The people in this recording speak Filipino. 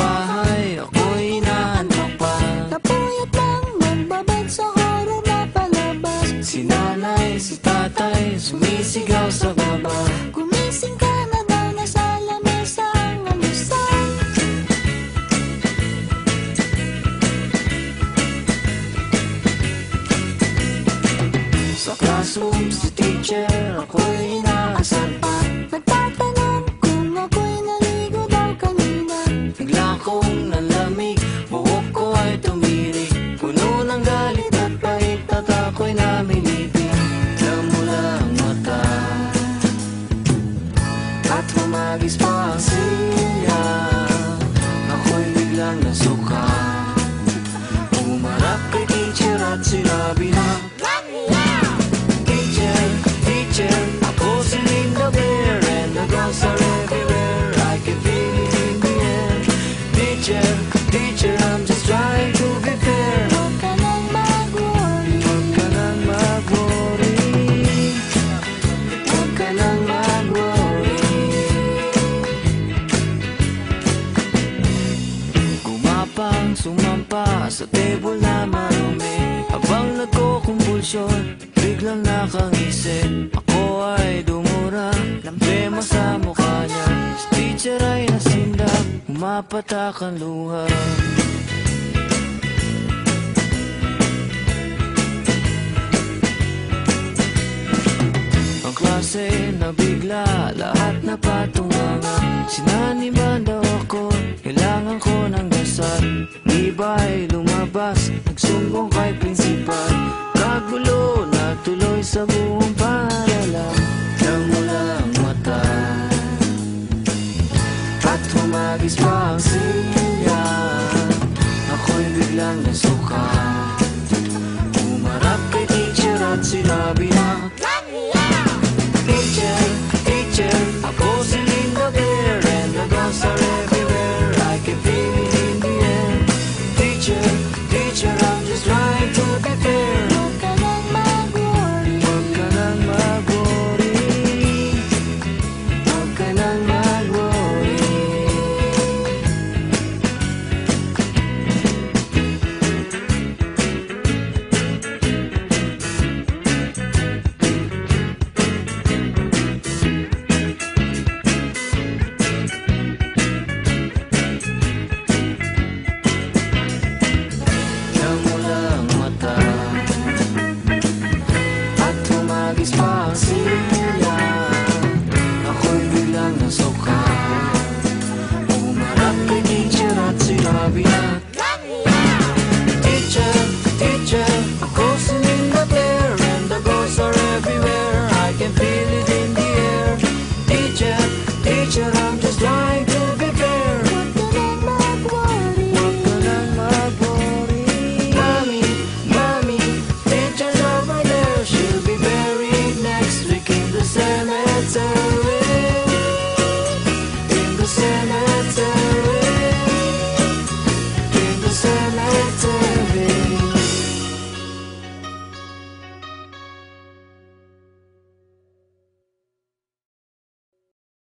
bahay ako'y nahanap pa Napuyat lang magbabad sa horror na palabas. Si si tatay, sumisigaw sa baba. Gumising ka na sa lamesa ang alusan Sa classroom, si teacher, ako'y inaasal nasuka Umarap kay teacher at sinabi Gumapang sumampa sa table na marumi. Habang nagkukumbulsyon, biglang nakangisip. Ako ay dumura, lambema sa mukha niya. Si teacher ay nasindak, umapatak ang luha na bigla, lahat na patunganga Sinaniban daw ako, kailangan ko ng dasal. Di ba'y lumabas, nagsumbong kay prinsipal Kagulo na tuloy sa buong paaralan Namula ang mata. At humagis pa ang silya Ako'y biglang nasuka. Umarap kay teacher at sinabi on.